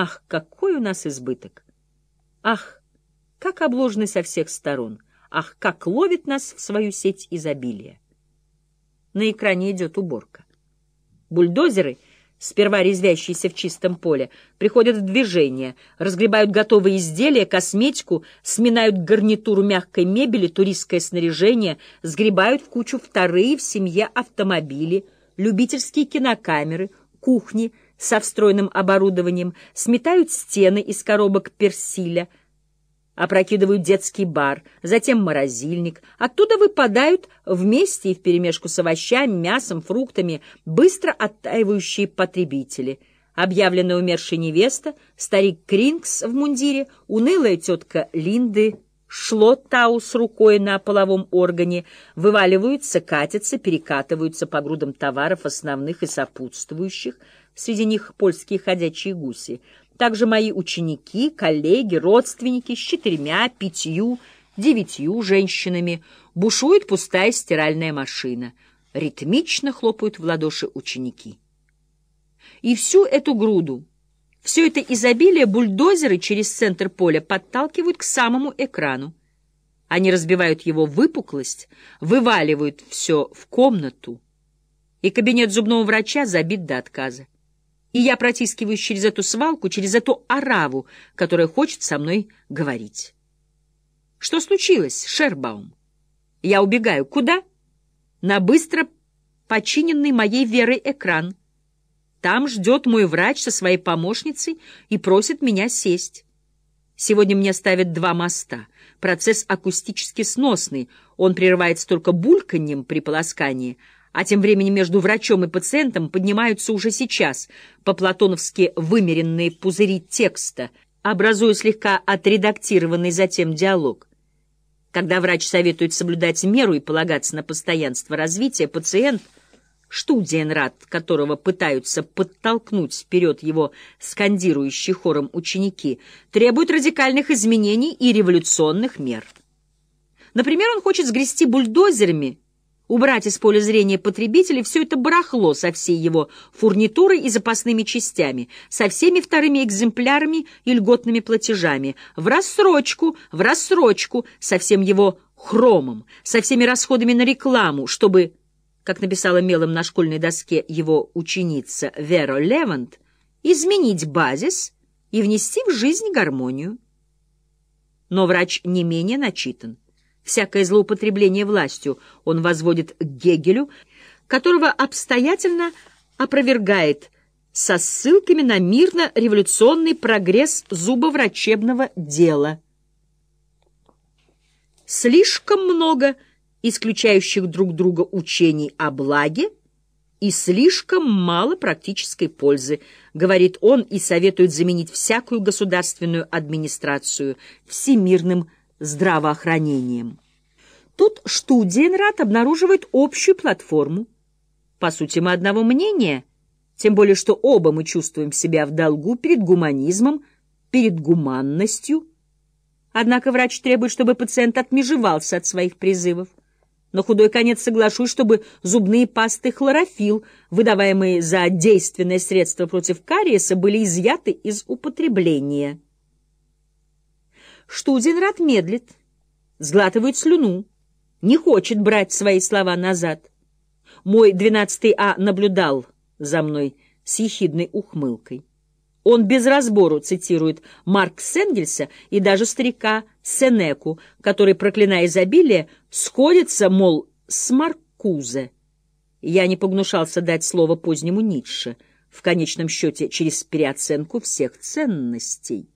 Ах, какой у нас избыток! Ах, как обложены со всех сторон! Ах, как ловит нас в свою сеть изобилия! На экране идет уборка. Бульдозеры — сперва резвящиеся в чистом поле, приходят в движение, разгребают готовые изделия, косметику, сминают гарнитуру мягкой мебели, туристское снаряжение, сгребают в кучу вторые в семье автомобили, любительские кинокамеры, кухни со встроенным оборудованием, сметают стены из коробок персиля, опрокидывают детский бар, затем морозильник. Оттуда выпадают вместе и вперемешку с овощами, мясом, фруктами быстро оттаивающие потребители. Объявленная умершая невеста, старик Крингс в мундире, унылая тетка Линды, Шлоттау с рукой на половом органе, вываливаются, катятся, перекатываются по грудам товаров основных и сопутствующих, среди них польские ходячие гуси, также мои ученики, коллеги, родственники с четырьмя, пятью, девятью женщинами. Бушует пустая стиральная машина. Ритмично хлопают в ладоши ученики. И всю эту груду, все это изобилие бульдозеры через центр поля подталкивают к самому экрану. Они разбивают его выпуклость, вываливают все в комнату, и кабинет зубного врача забит до отказа и я протискиваюсь через эту свалку, через эту ораву, которая хочет со мной говорить. Что случилось, Шербаум? Я убегаю. Куда? На быстро починенный моей верой экран. Там ждет мой врач со своей помощницей и просит меня сесть. Сегодня мне ставят два моста. Процесс акустически сносный. Он прерывается только бульканьем при полоскании — а тем временем между врачом и пациентом поднимаются уже сейчас по-платоновски вымеренные пузыри текста, образуя слегка отредактированный затем диалог. Когда врач советует соблюдать меру и полагаться на постоянство развития, пациент, штудиенрат которого пытаются подтолкнуть вперед его скандирующий хором ученики, требует радикальных изменений и революционных мер. Например, он хочет сгрести бульдозерами убрать из поля зрения потребителей все это барахло со всей его фурнитурой и запасными частями, со всеми вторыми экземплярами и льготными платежами, в рассрочку, в рассрочку, со всем его хромом, со всеми расходами на рекламу, чтобы, как написала мелом на школьной доске его ученица Вера Левант, изменить базис и внести в жизнь гармонию. Но врач не менее начитан. Всякое злоупотребление властью он возводит к Гегелю, которого обстоятельно опровергает со ссылками на мирно-революционный прогресс зубоврачебного дела. Слишком много исключающих друг друга учений о благе и слишком мало практической пользы, говорит он и советует заменить всякую государственную администрацию всемирным здравоохранением. Тут Штудиенрат обнаруживает общую платформу. По сути, мы одного мнения, тем более, что оба мы чувствуем себя в долгу перед гуманизмом, перед гуманностью. Однако врач требует, чтобы пациент отмежевался от своих призывов. На худой конец соглашусь, чтобы зубные пасты хлорофилл, выдаваемые за действенное средство против кариеса, были изъяты из употребления. Штуденрат медлит, сглатывает слюну, не хочет брать свои слова назад. Мой двенадцатый А наблюдал за мной с ехидной ухмылкой. Он без разбору цитирует Маркса Энгельса и даже старика Сенеку, который, проклиная изобилие, сходится, мол, с Маркузе. Я не погнушался дать слово позднему Ницше, в конечном счете через переоценку всех ценностей.